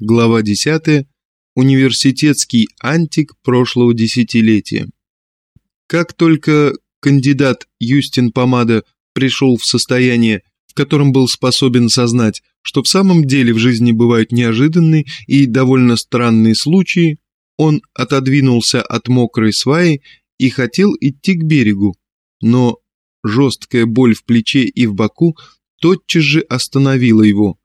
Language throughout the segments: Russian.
Глава 10. Университетский антик прошлого десятилетия. Как только кандидат Юстин Помада пришел в состояние, в котором был способен сознать, что в самом деле в жизни бывают неожиданные и довольно странные случаи, он отодвинулся от мокрой сваи и хотел идти к берегу, но жесткая боль в плече и в боку тотчас же остановила его.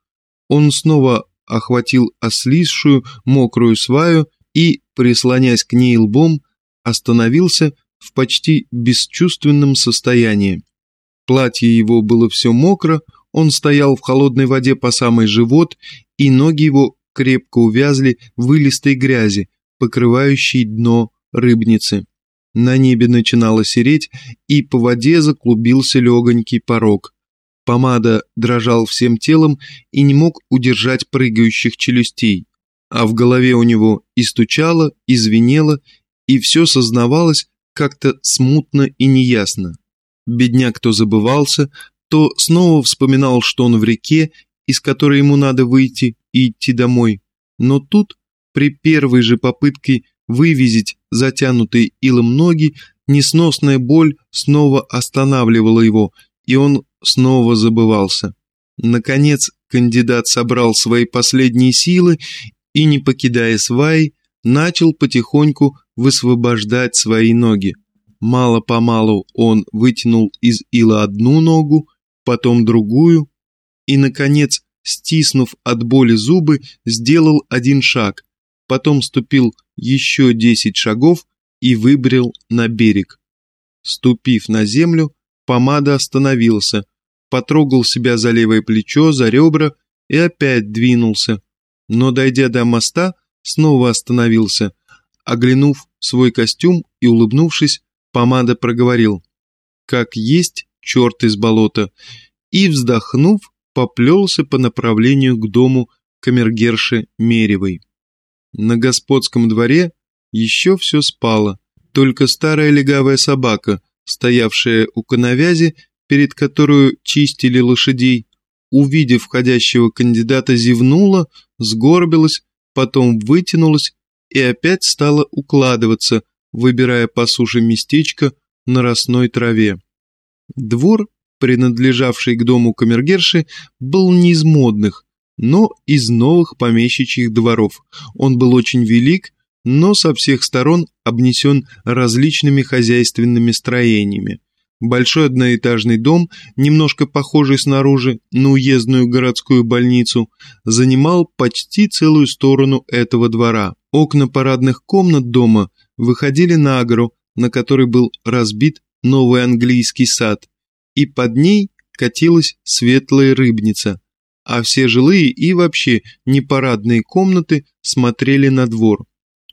Он снова охватил ослизшую мокрую сваю и, прислонясь к ней лбом, остановился в почти бесчувственном состоянии. Платье его было все мокро, он стоял в холодной воде по самый живот, и ноги его крепко увязли в вылистой грязи, покрывающей дно рыбницы. На небе начинало сереть, и по воде заклубился легонький порог. Помада дрожал всем телом и не мог удержать прыгающих челюстей, а в голове у него и стучало, и звенело, и все сознавалось как-то смутно и неясно. Бедняк то забывался, то снова вспоминал, что он в реке, из которой ему надо выйти и идти домой. Но тут, при первой же попытке вывезить затянутые илом ноги, несносная боль снова останавливала его, и он снова забывался. Наконец, кандидат собрал свои последние силы и, не покидая сваи, начал потихоньку высвобождать свои ноги. Мало-помалу он вытянул из ила одну ногу, потом другую и, наконец, стиснув от боли зубы, сделал один шаг, потом ступил еще десять шагов и выбрел на берег. Ступив на землю, помада остановился, потрогал себя за левое плечо, за ребра и опять двинулся. Но, дойдя до моста, снова остановился. Оглянув свой костюм и улыбнувшись, помада проговорил «Как есть черт из болота!» и, вздохнув, поплелся по направлению к дому камергерши Меревой. На господском дворе еще все спало, только старая легавая собака, стоявшая у коновязи, перед которую чистили лошадей, увидев входящего кандидата, зевнула, сгорбилась, потом вытянулась и опять стала укладываться, выбирая по суше местечко на росной траве. Двор, принадлежавший к дому камергерши, был не из модных, но из новых помещичьих дворов. Он был очень велик, но со всех сторон обнесен различными хозяйственными строениями. Большой одноэтажный дом, немножко похожий снаружи на уездную городскую больницу, занимал почти целую сторону этого двора. Окна парадных комнат дома выходили на гору, на которой был разбит новый английский сад, и под ней катилась светлая рыбница, а все жилые и вообще непарадные комнаты смотрели на двор.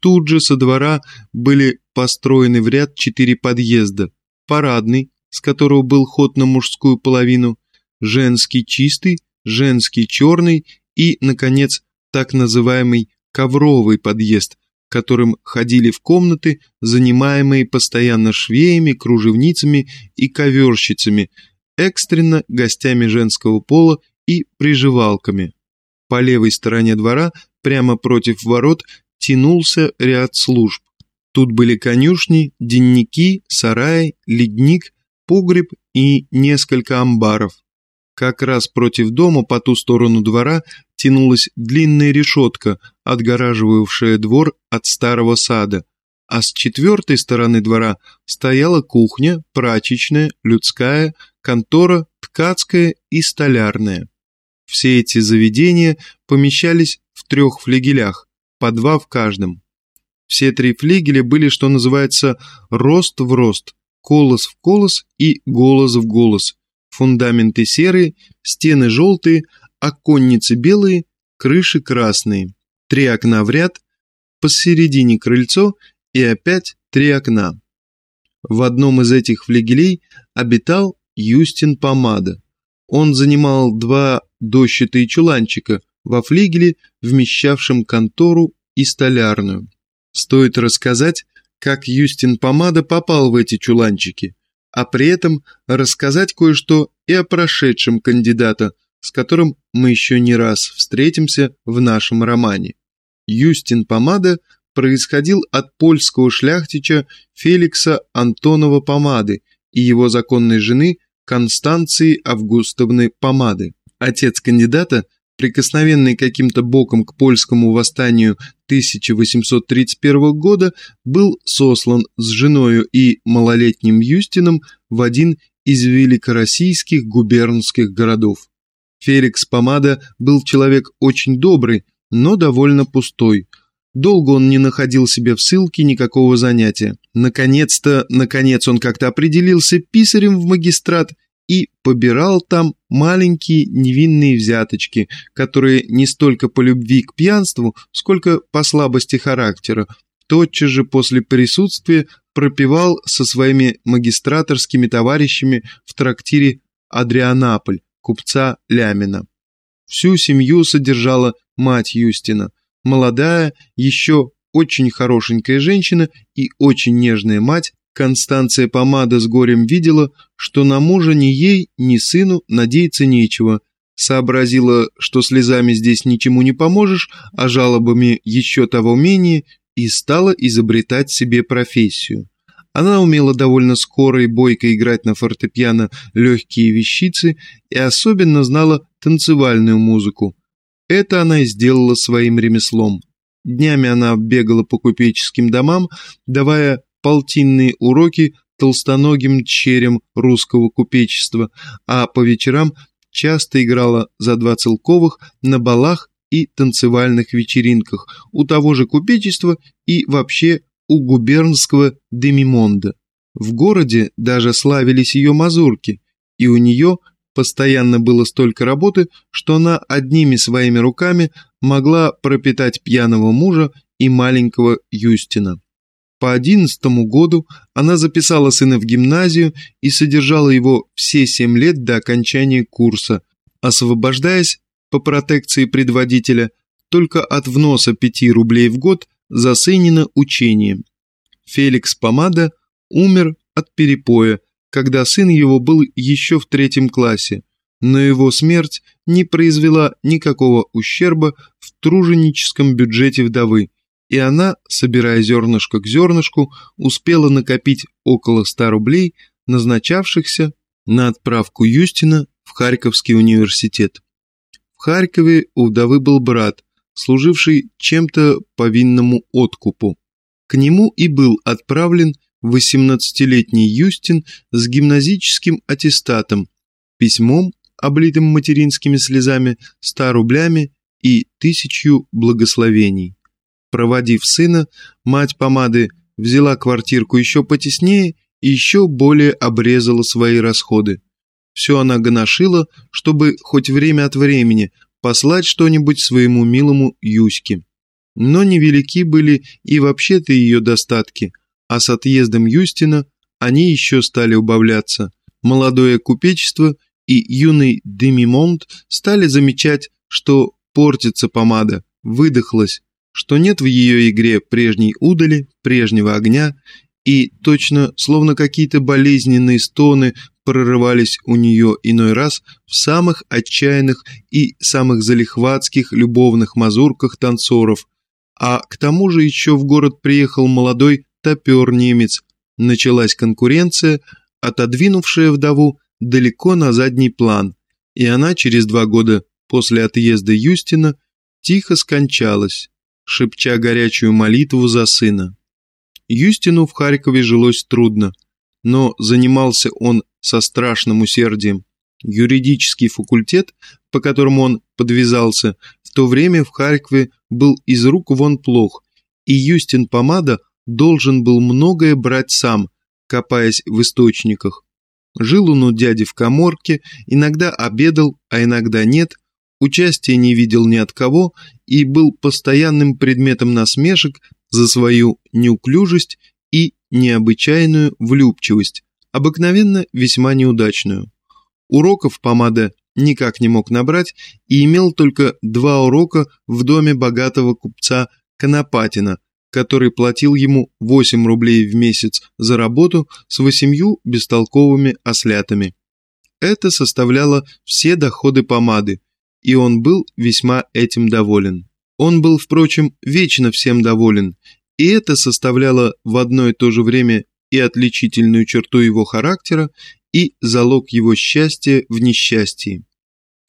Тут же со двора были построены в ряд четыре подъезда. Парадный, с которого был ход на мужскую половину, женский чистый, женский черный и, наконец, так называемый ковровый подъезд, которым ходили в комнаты, занимаемые постоянно швеями, кружевницами и коверщицами, экстренно гостями женского пола и приживалками. По левой стороне двора, прямо против ворот, тянулся ряд служб. Тут были конюшни, денники, сарай, ледник, погреб и несколько амбаров. Как раз против дома по ту сторону двора тянулась длинная решетка, отгораживавшая двор от старого сада, а с четвертой стороны двора стояла кухня, прачечная, людская, контора, ткацкая и столярная. Все эти заведения помещались в трех флигелях, по два в каждом. Все три флигеля были, что называется, рост в рост, колос в колос и голос в голос. Фундаменты серые, стены желтые, оконницы белые, крыши красные. Три окна в ряд, посередине крыльцо и опять три окна. В одном из этих флигелей обитал Юстин Помада. Он занимал два дощатые чуланчика во флигеле, вмещавшем контору и столярную. Стоит рассказать, как Юстин Помада попал в эти чуланчики, а при этом рассказать кое-что и о прошедшем кандидата, с которым мы еще не раз встретимся в нашем романе. Юстин Помада происходил от польского шляхтича Феликса Антонова Помады и его законной жены Констанции Августовны Помады. Отец кандидата, прикосновенный каким-то боком к польскому восстанию 1831 года, был сослан с женою и малолетним Юстином в один из великороссийских губернских городов. Феликс Помада был человек очень добрый, но довольно пустой. Долго он не находил себе в ссылке никакого занятия. Наконец-то, наконец он как-то определился писарем в магистрат и побирал там маленькие невинные взяточки, которые не столько по любви к пьянству, сколько по слабости характера, тотчас же после присутствия пропивал со своими магистраторскими товарищами в трактире «Адрианаполь» купца Лямина. Всю семью содержала мать Юстина, молодая, еще очень хорошенькая женщина и очень нежная мать, Констанция Помада с горем видела, что на мужа ни ей, ни сыну надеяться нечего, сообразила, что слезами здесь ничему не поможешь, а жалобами еще того менее, и стала изобретать себе профессию. Она умела довольно скоро и бойко играть на фортепиано легкие вещицы и особенно знала танцевальную музыку. Это она и сделала своим ремеслом. Днями она бегала по купеческим домам, давая полтинные уроки толстоногим черем русского купечества, а по вечерам часто играла за два целковых на балах и танцевальных вечеринках у того же купечества и вообще у губернского Демимонда. В городе даже славились ее мазурки, и у нее постоянно было столько работы, что она одними своими руками могла пропитать пьяного мужа и маленького Юстина. По одиннадцатому году она записала сына в гимназию и содержала его все семь лет до окончания курса, освобождаясь по протекции предводителя только от вноса пяти рублей в год за сынина учение. Феликс Помада умер от перепоя, когда сын его был еще в третьем классе, но его смерть не произвела никакого ущерба в труженическом бюджете вдовы, и она, собирая зернышко к зернышку, успела накопить около ста рублей, назначавшихся на отправку Юстина в Харьковский университет. В Харькове у вдовы был брат, служивший чем-то повинному откупу. К нему и был отправлен 18-летний Юстин с гимназическим аттестатом, письмом, облитым материнскими слезами, 100 рублями и тысячью благословений. Проводив сына, мать помады взяла квартирку еще потеснее и еще более обрезала свои расходы. Все она гоношила, чтобы хоть время от времени послать что-нибудь своему милому Юське. Но невелики были и вообще-то ее достатки, а с отъездом Юстина они еще стали убавляться. Молодое купечество и юный Демимонт стали замечать, что портится помада, выдохлась, что нет в ее игре прежней удали, прежнего огня, и точно, словно какие-то болезненные стоны прорывались у нее иной раз в самых отчаянных и самых залихватских любовных мазурках танцоров, а к тому же еще в город приехал молодой топер-немец, началась конкуренция, отодвинувшая вдову далеко на задний план, и она через два года после отъезда Юстина тихо скончалась шепча горячую молитву за сына. Юстину в Харькове жилось трудно, но занимался он со страшным усердием. Юридический факультет, по которому он подвязался, в то время в Харькове был из рук вон плох, и Юстин Помада должен был многое брать сам, копаясь в источниках. Жил он у дяди в коморке, иногда обедал, а иногда нет, участия не видел ни от кого и был постоянным предметом насмешек за свою неуклюжесть и необычайную влюбчивость, обыкновенно весьма неудачную. Уроков помада никак не мог набрать и имел только два урока в доме богатого купца Конопатина, который платил ему 8 рублей в месяц за работу с восемью бестолковыми ослятами. Это составляло все доходы помады, и он был весьма этим доволен. Он был, впрочем, вечно всем доволен, и это составляло в одно и то же время и отличительную черту его характера, и залог его счастья в несчастье.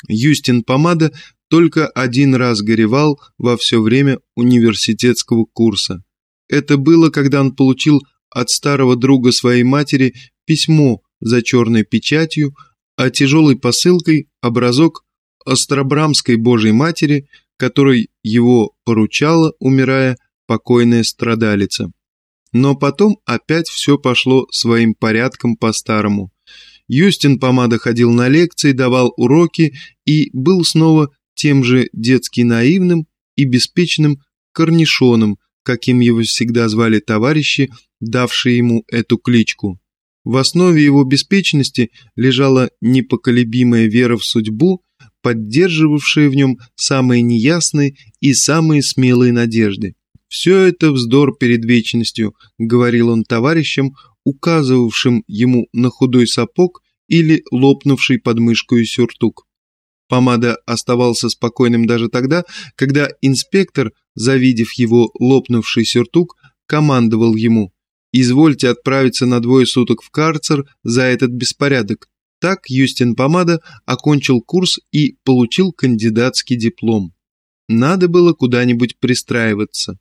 Юстин Помада только один раз горевал во все время университетского курса. Это было, когда он получил от старого друга своей матери письмо за черной печатью, а тяжелой посылкой образок Остробрамской Божьей Матери, которой его поручала, умирая, покойная страдалица. Но потом опять все пошло своим порядком по-старому. Юстин Помада ходил на лекции, давал уроки и был снова тем же детски наивным и беспечным корнишоном, каким его всегда звали товарищи, давшие ему эту кличку. В основе его беспечности лежала непоколебимая вера в судьбу, поддерживавшая в нем самые неясные и самые смелые надежды. «Все это вздор перед вечностью», — говорил он товарищам, указывавшим ему на худой сапог или лопнувший подмышку и сюртук. Помада оставался спокойным даже тогда, когда инспектор, завидев его лопнувший сюртук, командовал ему «Извольте отправиться на двое суток в карцер за этот беспорядок». Так Юстин Помада окончил курс и получил кандидатский диплом. Надо было куда-нибудь пристраиваться.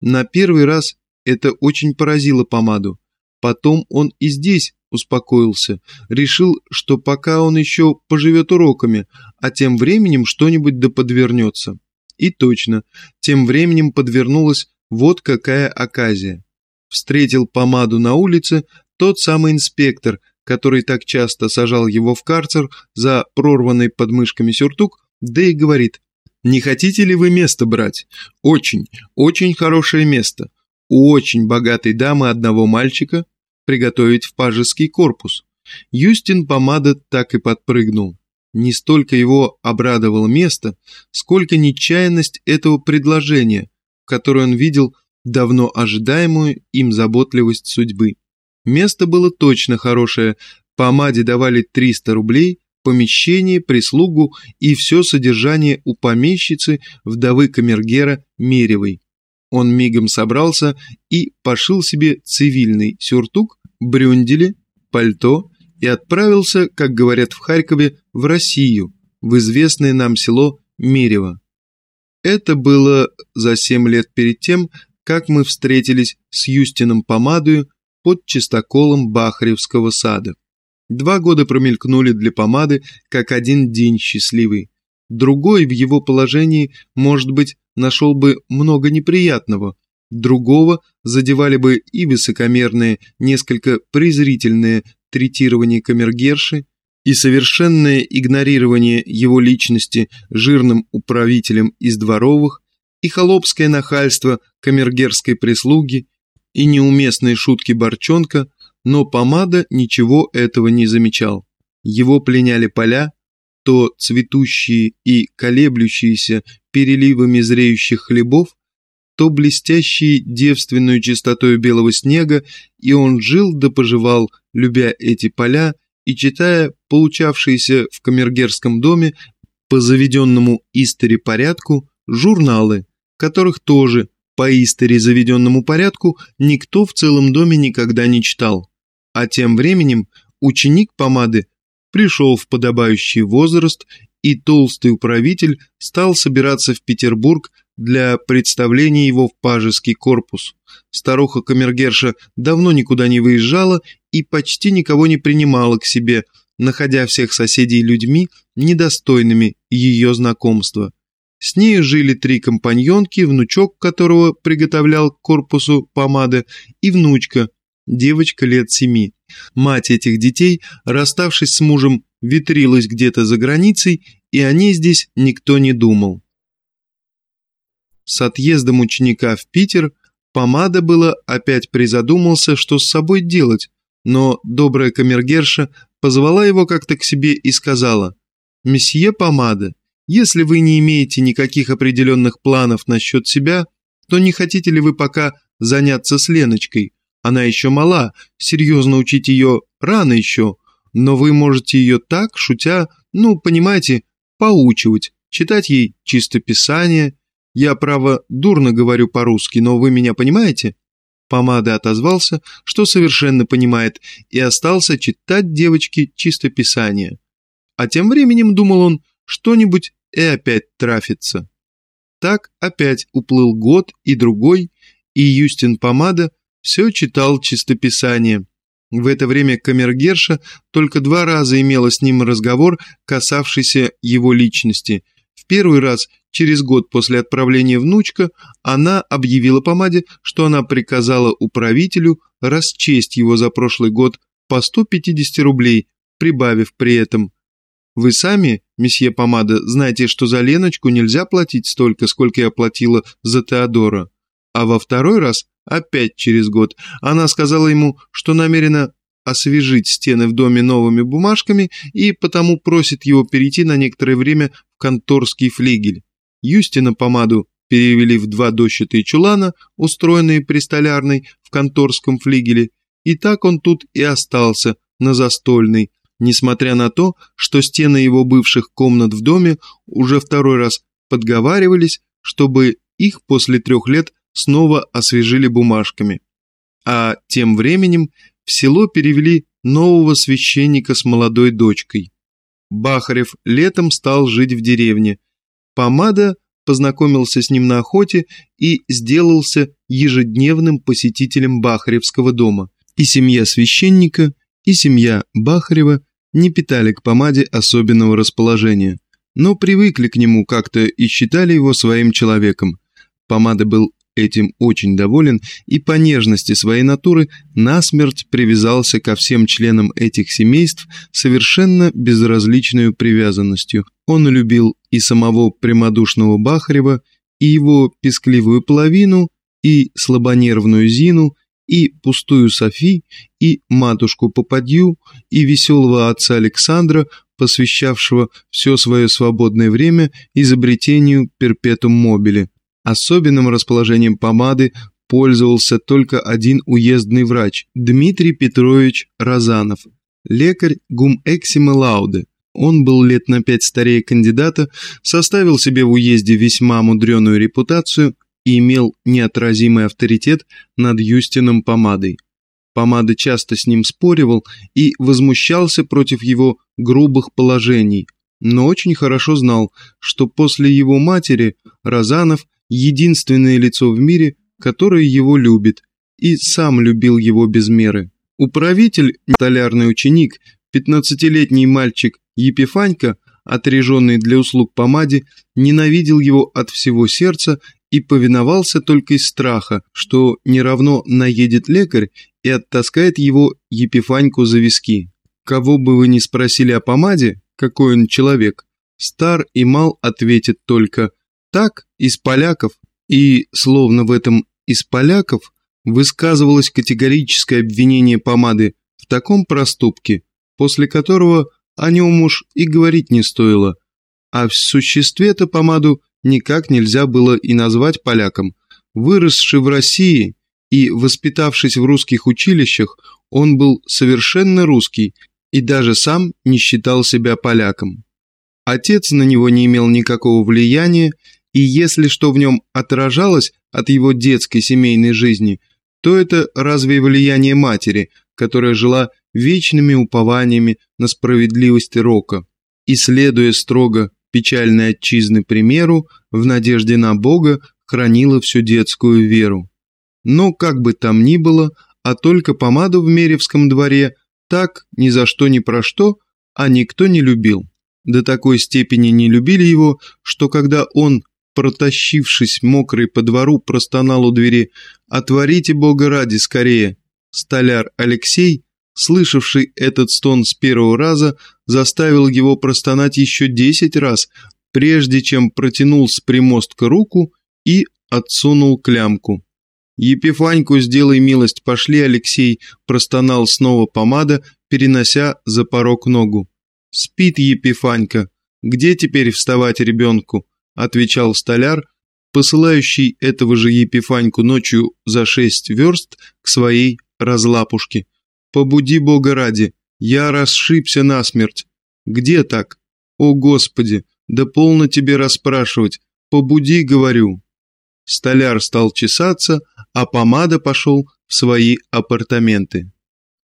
На первый раз это очень поразило Помаду. Потом он и здесь успокоился, решил, что пока он еще поживет уроками, а тем временем что-нибудь да подвернется. И точно, тем временем подвернулась вот какая оказия. Встретил помаду на улице тот самый инспектор, который так часто сажал его в карцер за прорванный подмышками сюртук, да и говорит, «Не хотите ли вы место брать? Очень, очень хорошее место. У очень богатой дамы одного мальчика, приготовить в пажеский корпус. Юстин помада так и подпрыгнул. Не столько его обрадовало место, сколько нечаянность этого предложения, которое он видел давно ожидаемую им заботливость судьбы. Место было точно хорошее, помаде давали 300 рублей, помещение, прислугу и все содержание у помещицы вдовы камергера Меревой. Он мигом собрался и пошил себе цивильный сюртук брюндели, пальто и отправился, как говорят в Харькове, в Россию, в известное нам село Мерево. Это было за семь лет перед тем, как мы встретились с Юстином Помадою под чистоколом Бахаревского сада. Два года промелькнули для Помады, как один день счастливый. Другой в его положении, может быть, нашел бы много неприятного, Другого задевали бы и высокомерные, несколько презрительные третирование камергерши, и совершенное игнорирование его личности жирным управителем из дворовых, и холопское нахальство камергерской прислуги, и неуместные шутки Борчонка, но помада ничего этого не замечал. Его пленяли поля, то цветущие и колеблющиеся переливами зреющих хлебов, то блестящей девственную чистотою белого снега, и он жил да поживал, любя эти поля и читая получавшиеся в камергерском доме по заведенному истори порядку журналы, которых тоже по истори заведенному порядку никто в целом доме никогда не читал. А тем временем ученик помады пришел в подобающий возраст, и толстый управитель стал собираться в Петербург для представления его в пажеский корпус. Старуха-камергерша давно никуда не выезжала и почти никого не принимала к себе, находя всех соседей людьми, недостойными ее знакомства. С ней жили три компаньонки, внучок которого приготовлял к корпусу помады, и внучка, девочка лет семи. Мать этих детей, расставшись с мужем, ветрилась где-то за границей, и о ней здесь никто не думал. С отъездом ученика в Питер Помада было опять призадумался, что с собой делать, но добрая камергерша позвала его как-то к себе и сказала, «Месье Помада, если вы не имеете никаких определенных планов насчет себя, то не хотите ли вы пока заняться с Леночкой? Она еще мала, серьезно учить ее рано еще, но вы можете ее так, шутя, ну, понимаете, поучивать, читать ей чистописание. Я, право, дурно говорю по-русски, но вы меня понимаете?» Помада отозвался, что совершенно понимает, и остался читать девочке чистописание. А тем временем, думал он, что-нибудь и опять трафится. Так опять уплыл год и другой, и Юстин Помада все читал чистописание. В это время камергерша только два раза имела с ним разговор, касавшийся его личности. В первый раз, через год после отправления внучка, она объявила Помаде, что она приказала управителю расчесть его за прошлый год по 150 рублей, прибавив при этом «Вы сами, месье Помада, знаете, что за Леночку нельзя платить столько, сколько я платила за Теодора». А во второй раз опять через год, она сказала ему, что намерена освежить стены в доме новыми бумажками и потому просит его перейти на некоторое время в конторский флигель. Юстина помаду перевели в два дощатые чулана, устроенные при столярной в конторском флигеле, и так он тут и остался на застольной, несмотря на то, что стены его бывших комнат в доме уже второй раз подговаривались, чтобы их после трех лет снова освежили бумажками. А тем временем в село перевели нового священника с молодой дочкой. Бахарев летом стал жить в деревне. Помада познакомился с ним на охоте и сделался ежедневным посетителем Бахаревского дома. И семья священника, и семья Бахарева не питали к помаде особенного расположения, но привыкли к нему как-то и считали его своим человеком. Помада был этим очень доволен и по нежности своей натуры насмерть привязался ко всем членам этих семейств совершенно безразличной привязанностью. Он любил и самого прямодушного Бахарева, и его пескливую половину, и слабонервную Зину, и пустую Софи, и матушку Попадью, и веселого отца Александра, посвящавшего все свое свободное время изобретению перпетум мобили. Особенным расположением помады пользовался только один уездный врач – Дмитрий Петрович Розанов, лекарь гум эксима лауды. Он был лет на пять старее кандидата, составил себе в уезде весьма мудреную репутацию и имел неотразимый авторитет над Юстином Помадой. Помада часто с ним споривал и возмущался против его грубых положений, но очень хорошо знал, что после его матери Розанов единственное лицо в мире, которое его любит, и сам любил его без меры. Управитель, столярный ученик, пятнадцатилетний мальчик Епифанька, отреженный для услуг помаде, ненавидел его от всего сердца и повиновался только из страха, что не равно наедет лекарь и оттаскает его Епифаньку за виски. Кого бы вы ни спросили о помаде, какой он человек, стар и мал ответит только так, из поляков, и, словно в этом из поляков, высказывалось категорическое обвинение помады в таком проступке, после которого о нем уж и говорить не стоило, а в существе-то помаду никак нельзя было и назвать поляком. Выросший в России и воспитавшись в русских училищах, он был совершенно русский и даже сам не считал себя поляком. Отец на него не имел никакого влияния и если что в нем отражалось от его детской семейной жизни, то это разве влияние матери, которая жила вечными упованиями на справедливость рока, и, следуя строго печальной отчизны примеру, в надежде на Бога хранила всю детскую веру. Но как бы там ни было, а только помаду в Меревском дворе так ни за что ни про что, а никто не любил. До такой степени не любили его, что когда он протащившись мокрый по двору, простонал у двери «Отворите, Бога ради, скорее!» Столяр Алексей, слышавший этот стон с первого раза, заставил его простонать еще десять раз, прежде чем протянул с примостка руку и отсунул клямку. «Епифаньку, сделай милость, пошли, Алексей!» простонал снова помада, перенося за порог ногу. «Спит Епифанька. Где теперь вставать ребенку?» отвечал столяр, посылающий этого же Епифаньку ночью за шесть верст к своей разлапушке. «Побуди Бога ради, я расшибся насмерть. Где так? О, Господи, Да полно тебе расспрашивать, побуди, говорю. Столяр стал чесаться, а помада пошел в свои апартаменты.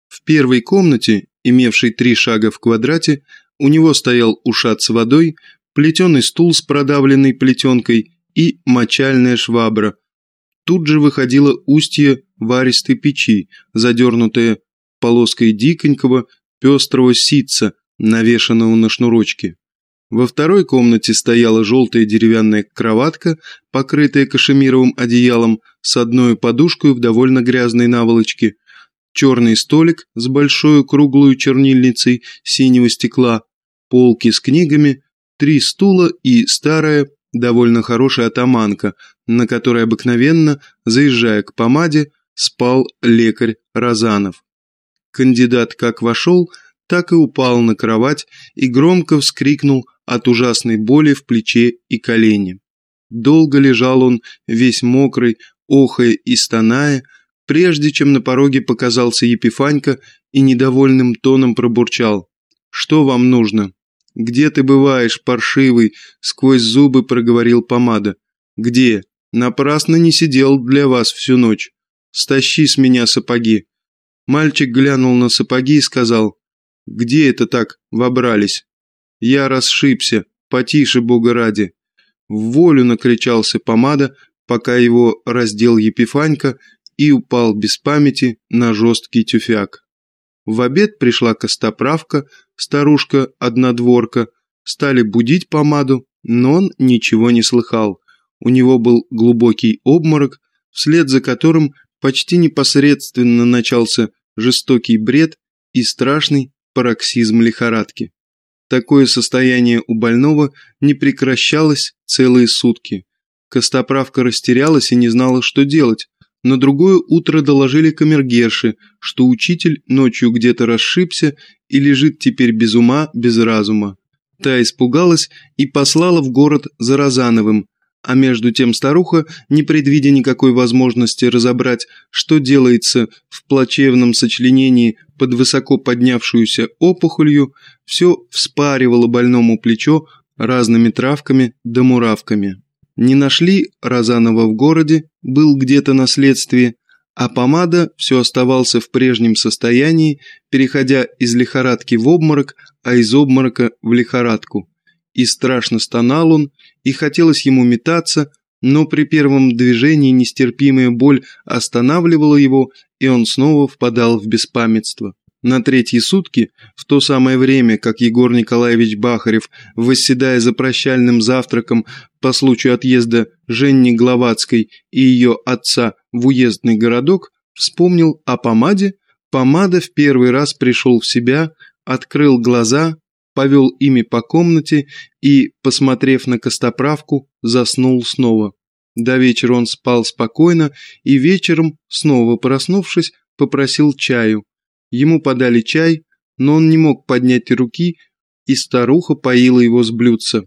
В первой комнате, имевшей три шага в квадрате, у него стоял ушат с водой, плетеный стул с продавленной плетенкой и мочальная швабра. Тут же выходило устье варистой печи, задернутое полоской диконького пестрого ситца, навешанного на шнурочке. Во второй комнате стояла желтая деревянная кроватка, покрытая кашемировым одеялом с одной подушкой в довольно грязной наволочке, черный столик с большой круглой чернильницей синего стекла, полки с книгами, три стула и старая, довольно хорошая атаманка, на которой обыкновенно, заезжая к помаде, спал лекарь Розанов. Кандидат как вошел, так и упал на кровать и громко вскрикнул от ужасной боли в плече и колене. Долго лежал он, весь мокрый, охая и стоная, прежде чем на пороге показался Епифанька и недовольным тоном пробурчал. «Что вам нужно?» «Где ты бываешь, паршивый?» — сквозь зубы проговорил помада. «Где? Напрасно не сидел для вас всю ночь. Стащи с меня сапоги». Мальчик глянул на сапоги и сказал, «Где это так вобрались?» Я расшибся, потише, бога ради. В волю накричался помада, пока его раздел Епифанька и упал без памяти на жесткий тюфяк. В обед пришла костоправка, старушка-однодворка, стали будить помаду, но он ничего не слыхал. У него был глубокий обморок, вслед за которым почти непосредственно начался жестокий бред и страшный пароксизм лихорадки. Такое состояние у больного не прекращалось целые сутки. Костоправка растерялась и не знала, что делать. На другое утро доложили камергерши, что учитель ночью где-то расшибся и лежит теперь без ума, без разума. Та испугалась и послала в город за Розановым, а между тем старуха, не предвидя никакой возможности разобрать, что делается в плачевном сочленении под высоко поднявшуюся опухолью, все вспаривала больному плечо разными травками да муравками. Не нашли Розанова в городе, был где-то на следствии, а помада все оставался в прежнем состоянии, переходя из лихорадки в обморок, а из обморока в лихорадку. И страшно стонал он, и хотелось ему метаться, но при первом движении нестерпимая боль останавливала его, и он снова впадал в беспамятство. На третьи сутки, в то самое время, как Егор Николаевич Бахарев, восседая за прощальным завтраком по случаю отъезда Женни Гловацкой и ее отца в уездный городок, вспомнил о помаде, помада в первый раз пришел в себя, открыл глаза, повел ими по комнате и, посмотрев на костоправку, заснул снова. До вечера он спал спокойно и вечером, снова проснувшись, попросил чаю. Ему подали чай, но он не мог поднять руки, и старуха поила его с блюдца.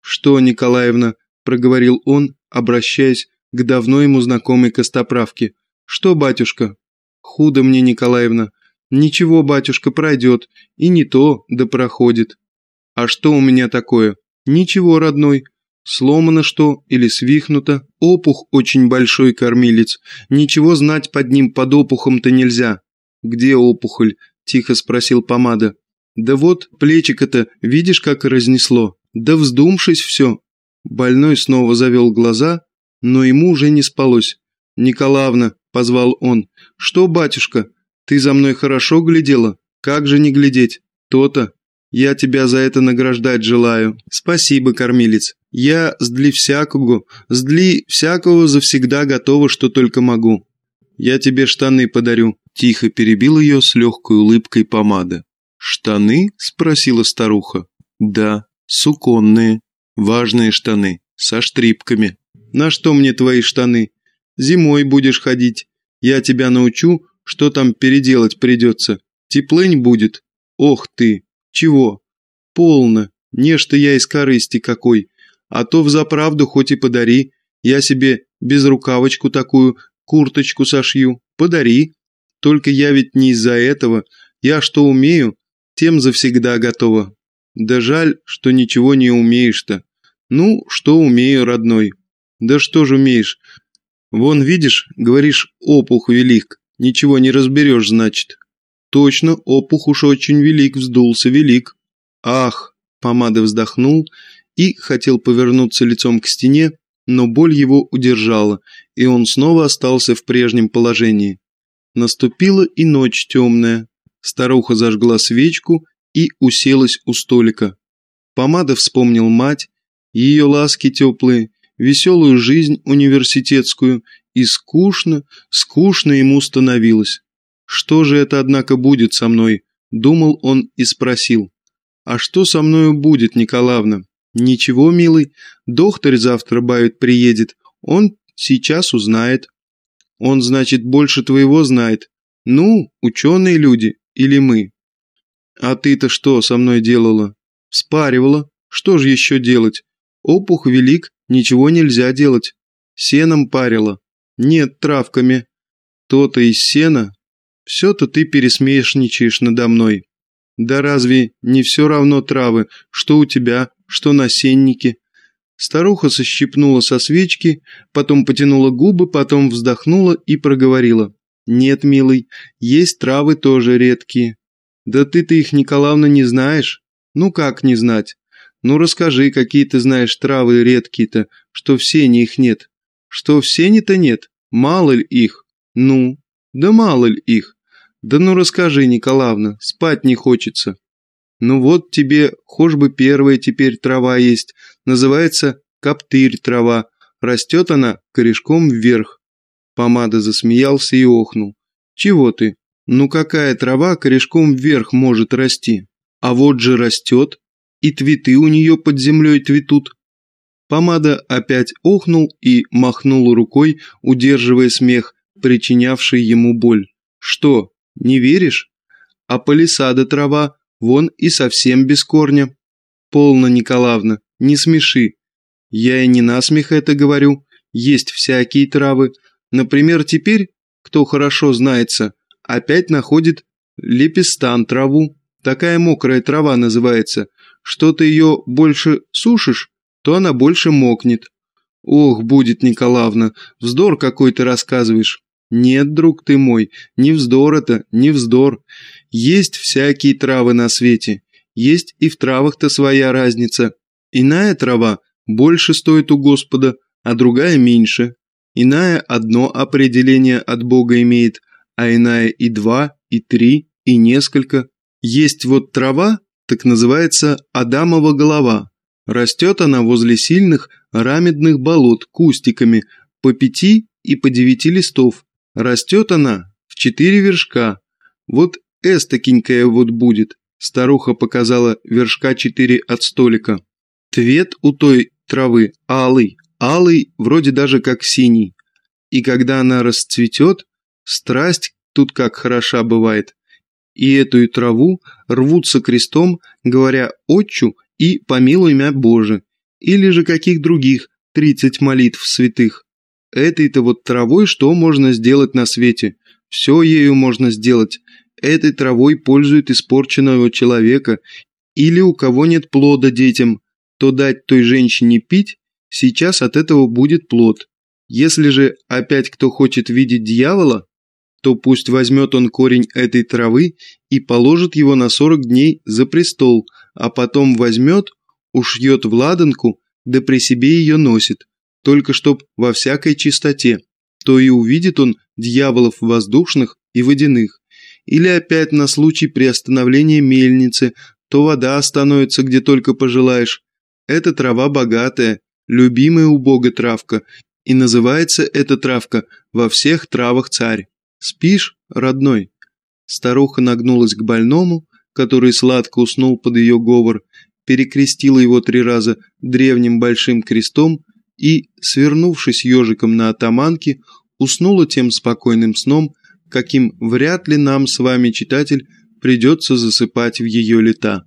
«Что, Николаевна?» – проговорил он, обращаясь к давно ему знакомой костоправке. «Что, батюшка?» «Худо мне, Николаевна. «Ничего, батюшка, пройдет. И не то, да проходит». «А что у меня такое?» «Ничего, родной. Сломано что или свихнуто. Опух очень большой кормилец. Ничего знать под ним под опухом-то нельзя». «Где опухоль?» – тихо спросил помада. «Да вот, плечико-то, видишь, как разнесло? Да вздумшись все». Больной снова завел глаза, но ему уже не спалось. «Николаевна», – позвал он, – «что, батюшка, ты за мной хорошо глядела? Как же не глядеть? То-то. Я тебя за это награждать желаю. Спасибо, кормилец. Я сдли всякого, сдли всякого завсегда готова, что только могу. Я тебе штаны подарю. Тихо перебил ее с легкой улыбкой помада. «Штаны?» – спросила старуха. «Да, суконные, важные штаны, со штрипками. На что мне твои штаны? Зимой будешь ходить. Я тебя научу, что там переделать придется? Теплынь будет? Ох ты! Чего? Полно. Нечто я из корысти какой. А то взаправду хоть и подари. Я себе безрукавочку такую, курточку сошью. Подари. Только я ведь не из-за этого. Я что умею, тем завсегда готова. Да жаль, что ничего не умеешь-то. Ну, что умею, родной? Да что же умеешь? Вон, видишь, говоришь, опух велик. Ничего не разберешь, значит. Точно, опух уж очень велик, вздулся велик. Ах, помада вздохнул и хотел повернуться лицом к стене, но боль его удержала, и он снова остался в прежнем положении. Наступила и ночь темная. Старуха зажгла свечку и уселась у столика. Помада вспомнил мать, ее ласки теплые, веселую жизнь университетскую, и скучно, скучно ему становилось. «Что же это, однако, будет со мной?» – думал он и спросил. «А что со мною будет, Николаевна?» «Ничего, милый, доктор завтра бают приедет, он сейчас узнает». «Он, значит, больше твоего знает. Ну, ученые люди или мы?» «А ты-то что со мной делала?» «Спаривала. Что же еще делать? Опух велик, ничего нельзя делать. Сеном парила. Нет, травками. То-то из сена. Все-то ты пересмешничаешь надо мной. Да разве не все равно травы, что у тебя, что на сеннике?» Старуха сощипнула со свечки, потом потянула губы, потом вздохнула и проговорила. «Нет, милый, есть травы тоже редкие. Да ты-то их, Николаевна, не знаешь? Ну как не знать? Ну расскажи, какие ты знаешь травы редкие-то, что в сене их нет. Что в сене-то нет? Мало ли их? Ну? Да мало ли их? Да ну расскажи, Николаевна, спать не хочется. Ну вот тебе, хошь бы первая теперь трава есть, называется коптырь трава, растет она корешком вверх. Помада засмеялся и охнул. Чего ты? Ну какая трава корешком вверх может расти? А вот же растет, и цветы у нее под землей цветут. Помада опять охнул и махнул рукой, удерживая смех, причинявший ему боль. Что, не веришь? А палисада трава, вон и совсем без корня. Полно, Николаевна, не смеши. Я и не насмех это говорю. Есть всякие травы. Например, теперь, кто хорошо знается, опять находит лепестан траву. Такая мокрая трава называется. Что ты ее больше сушишь, то она больше мокнет. Ох, будет, Николаевна, вздор какой ты рассказываешь. Нет, друг ты мой, не вздор это, не вздор. Есть всякие травы на свете. Есть и в травах-то своя разница. Иная трава больше стоит у Господа, а другая меньше. Иная одно определение от Бога имеет, а иная и два, и три, и несколько. Есть вот трава, так называется Адамова голова. Растет она возле сильных рамедных болот кустиками по пяти и по девяти листов. Растет она в четыре вершка. Вот эстакенькая вот будет. Старуха показала вершка четыре от столика. Цвет у той травы алый, алый вроде даже как синий. И когда она расцветет, Страсть тут как хороша бывает. И эту и траву рвутся крестом, говоря «Отчу» и «Помилуй мя Боже», или же каких других тридцать молитв святых. Этой-то вот травой что можно сделать на свете? Все ею можно сделать. Этой травой пользуют испорченного человека, или у кого нет плода детям, то дать той женщине пить, сейчас от этого будет плод. Если же опять кто хочет видеть дьявола, то пусть возьмет он корень этой травы и положит его на сорок дней за престол, а потом возьмет, ушьет в ладанку, да при себе ее носит, только чтоб во всякой чистоте, то и увидит он дьяволов воздушных и водяных. Или опять на случай приостановления мельницы, то вода остановится где только пожелаешь. Эта трава богатая, любимая у Бога травка, и называется эта травка во всех травах царь. «Спишь, родной?» Старуха нагнулась к больному, который сладко уснул под ее говор, перекрестила его три раза древним большим крестом и, свернувшись ежиком на атаманке, уснула тем спокойным сном, каким вряд ли нам с вами, читатель, придется засыпать в ее лета.